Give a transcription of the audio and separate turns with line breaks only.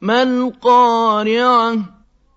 ما القارعة